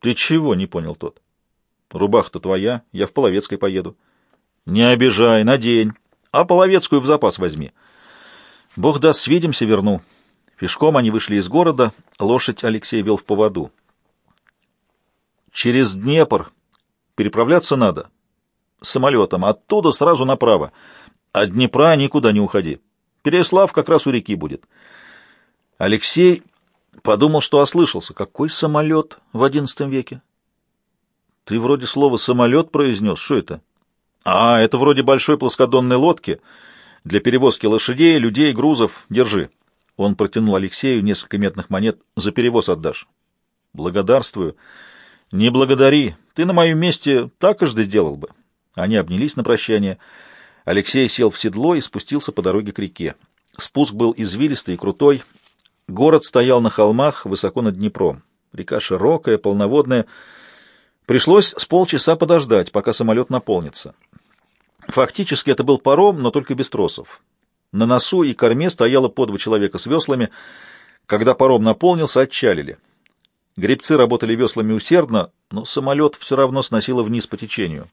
Ты чего, не понял тот. Рубаха-то твоя, я в Половецкой поеду. Не обижай, надень, а Половецкую в запас возьми. Бог даст, свидимся, верну. Пешком они вышли из города, лошадь Алексей вел в поводу. Через Днепр переправляться надо. Самолетом, оттуда сразу направо. От Днепра никуда не уходи. Переслав как раз у реки будет. Алексей подумал, что ослышался. Какой самолет в одиннадцатом веке? Ты вроде слово «самолет» произнес. Что это? А, это вроде большой плоскодонной лодки для перевозки лошадей, людей, грузов. Держи. Он протянул Алексею несколько медных монет. «За перевоз отдашь». «Благодарствую». «Не благодари. Ты на моем месте так и сделал бы». Они обнялись на прощание. Алексей сел в седло и спустился по дороге к реке. Спуск был извилистый и крутой. Город стоял на холмах, высоко над Днепром. Река широкая, полноводная. Пришлось с полчаса подождать, пока самолет наполнится. Фактически это был паром, но только без тросов. На носу и корме стояло по два человека с веслами. Когда паром наполнился, отчалили. Гребцы работали веслами усердно, но самолет все равно сносило вниз по течению.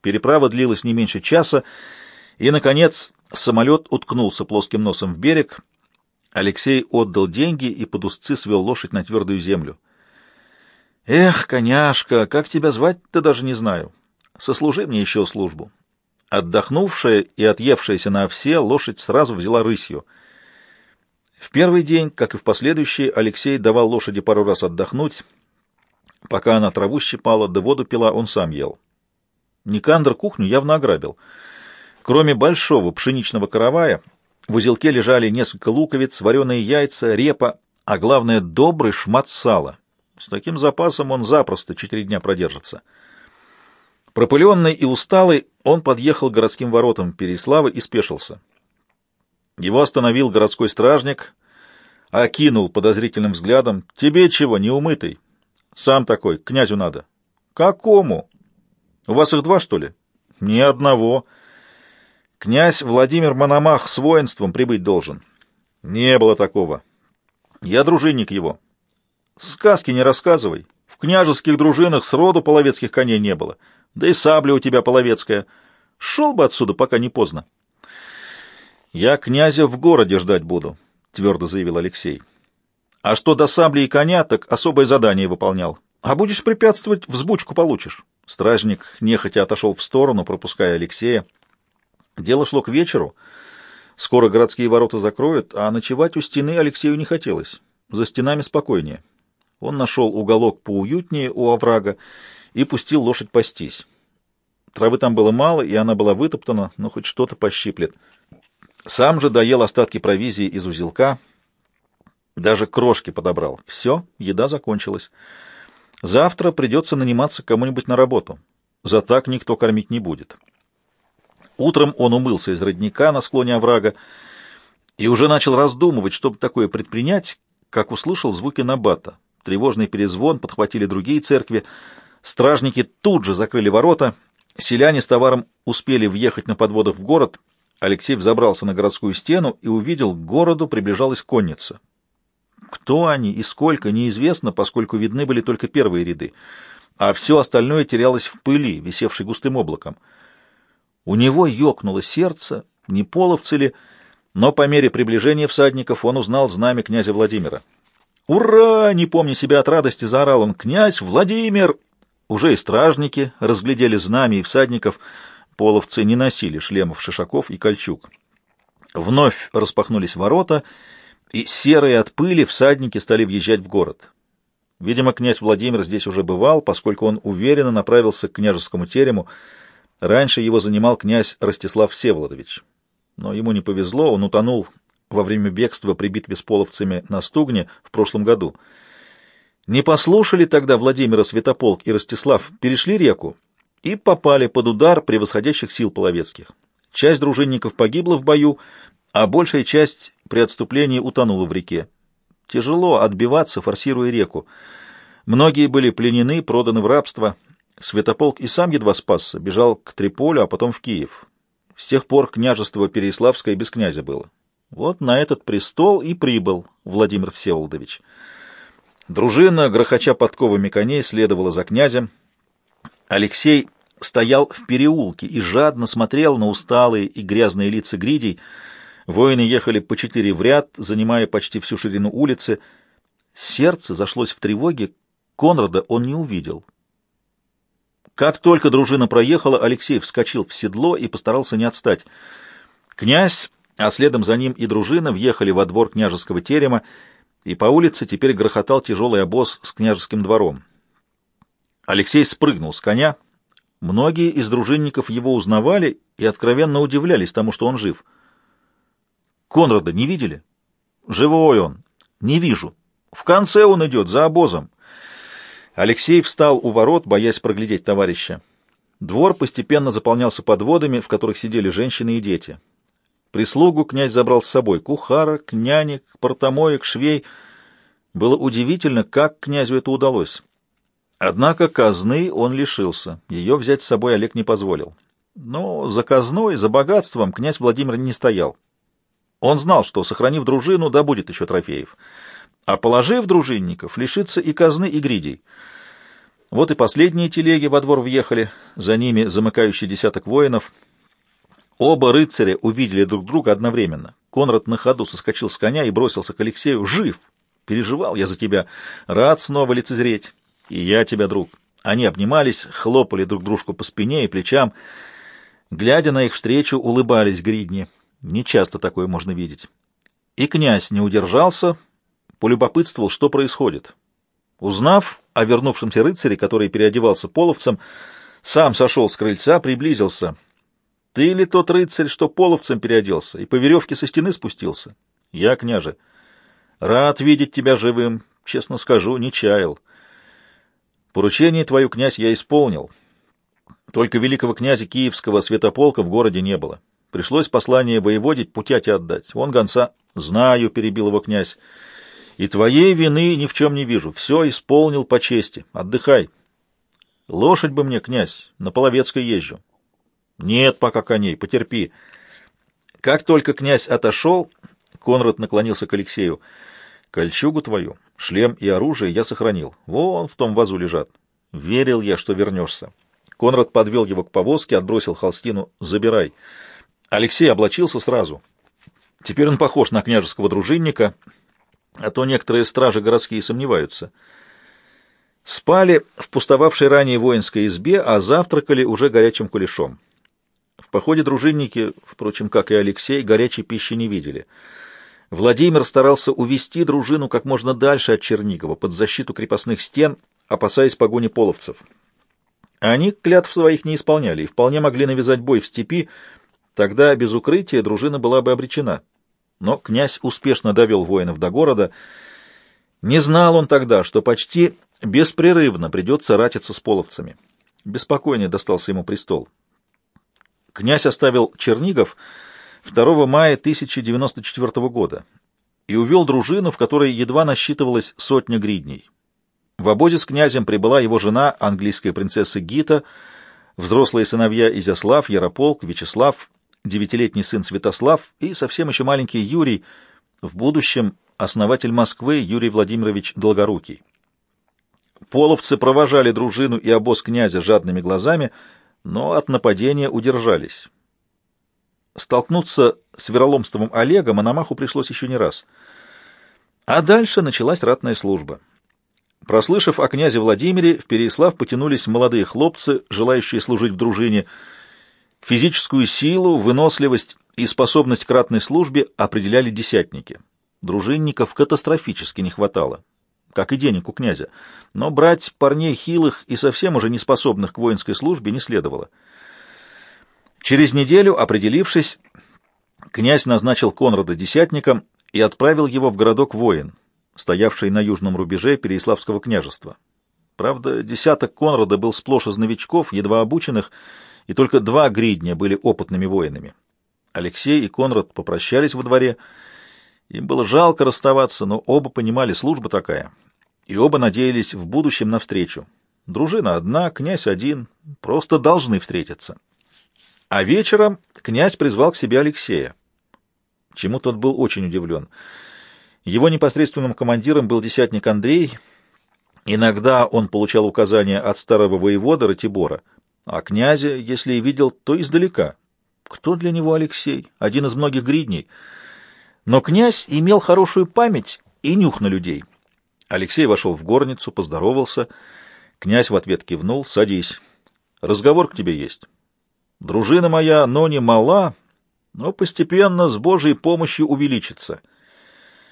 Переправа длилась не меньше часа, и, наконец, самолет уткнулся плоским носом в берег. Алексей отдал деньги и под узцы свел лошадь на твердую землю. «Эх, коняшка, как тебя звать-то даже не знаю. Сослужи мне еще службу». Отдохнувшая и отъевшаяся на овсе, лошадь сразу взяла рысью. В первый день, как и в последующие, Алексей давал лошади пару раз отдохнуть. Пока она траву щипала, да воду пила, он сам ел. Никандр кухню явно ограбил. Кроме большого пшеничного каравая, в узелке лежали несколько луковиц, вареные яйца, репа, а главное — добрый шмат сала. С таким запасом он запросто четыре дня продержится. Пропыленный и усталый, он подъехал к городским воротам Переславы и спешился. Его остановил городской стражник, окинул подозрительным взглядом. «Тебе чего, неумытый?» «Сам такой, князю надо». «Какому? У вас их два, что ли?» «Ни одного. Князь Владимир Мономах с воинством прибыть должен». «Не было такого. Я дружинник его». «Сказки не рассказывай. В княжеских дружинах сроду половецких коней не было». Да и сабля у тебя половецкая. Шел бы отсюда, пока не поздно. Я князя в городе ждать буду, твердо заявил Алексей. А что до сабли и коня, так особое задание выполнял. А будешь препятствовать, взбучку получишь. Стражник нехотя отошел в сторону, пропуская Алексея. Дело шло к вечеру. Скоро городские ворота закроют, а ночевать у стены Алексею не хотелось. За стенами спокойнее. Он нашел уголок поуютнее у оврага и пустил лошадь пастись. Травы там было мало, и она была вытоптана, но хоть что-то пощиплет. Сам же доел остатки провизии из узелка, даже крошки подобрал. Все, еда закончилась. Завтра придется наниматься кому-нибудь на работу. За так никто кормить не будет. Утром он умылся из родника на склоне оврага и уже начал раздумывать, чтобы такое предпринять, как услышал звуки набата. Тревожный перезвон подхватили другие церкви — Стражники тут же закрыли ворота. Селяне с товаром успели въехать на подводах в город. Алексей взобрался на городскую стену и увидел, к городу приближалась конница. Кто они и сколько, неизвестно, поскольку видны были только первые ряды, а все остальное терялось в пыли, висевшей густым облаком. У него ёкнуло сердце, не половцы ли, но по мере приближения всадников он узнал знамя князя Владимира. «Ура!» — не помня себя от радости, заорал он. «Князь Владимир!» Уже и стражники разглядели знамя и всадников, половцы не носили шлемов, шишаков и кольчуг. Вновь распахнулись ворота, и серые от пыли всадники стали въезжать в город. Видимо, князь Владимир здесь уже бывал, поскольку он уверенно направился к княжескому терему. Раньше его занимал князь Ростислав Всеволодович. Но ему не повезло, он утонул во время бегства при битве с половцами на Стугне в прошлом году — не послушали тогда Владимира Святополк и Ростислав, перешли реку и попали под удар превосходящих сил половецких. Часть дружинников погибла в бою, а большая часть при отступлении утонула в реке. Тяжело отбиваться, форсируя реку. Многие были пленены, проданы в рабство. Святополк и сам едва спасся, бежал к Триполю, а потом в Киев. С тех пор княжество Переяславское без князя было. Вот на этот престол и прибыл Владимир Всеволодович. Дружина, грохоча подковами коней, следовала за князем. Алексей стоял в переулке и жадно смотрел на усталые и грязные лица гридей. Воины ехали по четыре в ряд, занимая почти всю ширину улицы. Сердце зашлось в тревоге, Конрада он не увидел. Как только дружина проехала, Алексей вскочил в седло и постарался не отстать. Князь, а следом за ним и дружина, въехали во двор княжеского терема, и по улице теперь грохотал тяжелый обоз с княжеским двором. Алексей спрыгнул с коня. Многие из дружинников его узнавали и откровенно удивлялись тому, что он жив. Конрада не видели? Живой он. Не вижу. В конце он идет, за обозом. Алексей встал у ворот, боясь проглядеть товарища. Двор постепенно заполнялся подводами, в которых сидели женщины и дети. Прислугу князь забрал с собой — кухарок, нянек, портомоек, швей. Было удивительно, как князю это удалось. Однако казны он лишился, ее взять с собой Олег не позволил. Но за казной, за богатством князь Владимир не стоял. Он знал, что, сохранив дружину, да будет еще трофеев. А положив дружинников, лишится и казны, и гридей. Вот и последние телеги во двор въехали, за ними замыкающий десяток воинов — Оба рыцаря увидели друг друга одновременно. Конрад на ходу соскочил с коня и бросился к Алексею. «Жив! Переживал я за тебя. Рад снова лицезреть. И я тебя, друг». Они обнимались, хлопали друг дружку по спине и плечам. Глядя на их встречу, улыбались гридни. Нечасто такое можно видеть. И князь не удержался, полюбопытствовал, что происходит. Узнав о вернувшемся рыцаре, который переодевался половцем, сам сошел с крыльца, приблизился — ты ли тот рыцарь, что половцем переоделся и по веревке со стены спустился? Я, княже, рад видеть тебя живым, честно скажу, не чаял. Поручение твое, князь, я исполнил. Только великого князя Киевского святополка в городе не было. Пришлось послание воеводить, путяти отдать. Вон гонца. Знаю, — перебил его князь. И твоей вины ни в чем не вижу. Все исполнил по чести. Отдыхай. Лошадь бы мне, князь, на Половецкой езжу. Нет пока коней, потерпи. Как только князь отошел, Конрад наклонился к Алексею. Кольчугу твою, шлем и оружие я сохранил. Вон в том вазу лежат. Верил я, что вернешься. Конрад подвел его к повозке, отбросил холстину. Забирай. Алексей облачился сразу. Теперь он похож на княжеского дружинника, а то некоторые стражи городские сомневаются. Спали в пустовавшей ранее воинской избе, а завтракали уже горячим кулешом. В походе дружинники, впрочем, как и Алексей, горячей пищи не видели. Владимир старался увести дружину как можно дальше от Чернигова, под защиту крепостных стен, опасаясь погони половцев. Они клятв своих не исполняли и вполне могли навязать бой в степи, тогда без укрытия дружина была бы обречена. Но князь успешно довел воинов до города. Не знал он тогда, что почти беспрерывно придется ратиться с половцами. Беспокойнее достался ему престол. Князь оставил Чернигов 2 мая 1094 года и увел дружину, в которой едва насчитывалась сотня гридней. В обозе с князем прибыла его жена, английская принцесса Гита, взрослые сыновья Изяслав, Ярополк, Вячеслав, девятилетний сын Святослав и совсем еще маленький Юрий, в будущем основатель Москвы Юрий Владимирович Долгорукий. Половцы провожали дружину и обоз князя жадными глазами, но от нападения удержались. Столкнуться с вероломством Олега Мономаху пришлось еще не раз. А дальше началась ратная служба. Прослышав о князе Владимире, в Переяслав потянулись молодые хлопцы, желающие служить в дружине. Физическую силу, выносливость и способность к ратной службе определяли десятники. Дружинников катастрофически не хватало как и денег у князя, но брать парней хилых и совсем уже неспособных к воинской службе не следовало. Через неделю, определившись, князь назначил Конрада десятником и отправил его в городок воин, стоявший на южном рубеже Переяславского княжества. Правда, десяток Конрада был сплошь из новичков, едва обученных, и только два гридня были опытными воинами. Алексей и Конрад попрощались во дворе, им было жалко расставаться, но оба понимали, служба такая. И оба надеялись в будущем навстречу. Дружина одна, князь один, просто должны встретиться. А вечером князь призвал к себе Алексея. Чему тот был очень удивлен. Его непосредственным командиром был десятник Андрей, Иногда он получал указания от старого воевода Ратибора, а князя, если и видел, то издалека. Кто для него Алексей? Один из многих гридней. Но князь имел хорошую память и нюх на людей. Алексей вошел в горницу, поздоровался. Князь в ответ кивнул. «Садись. Разговор к тебе есть. Дружина моя, но не мала, но постепенно с Божьей помощью увеличится».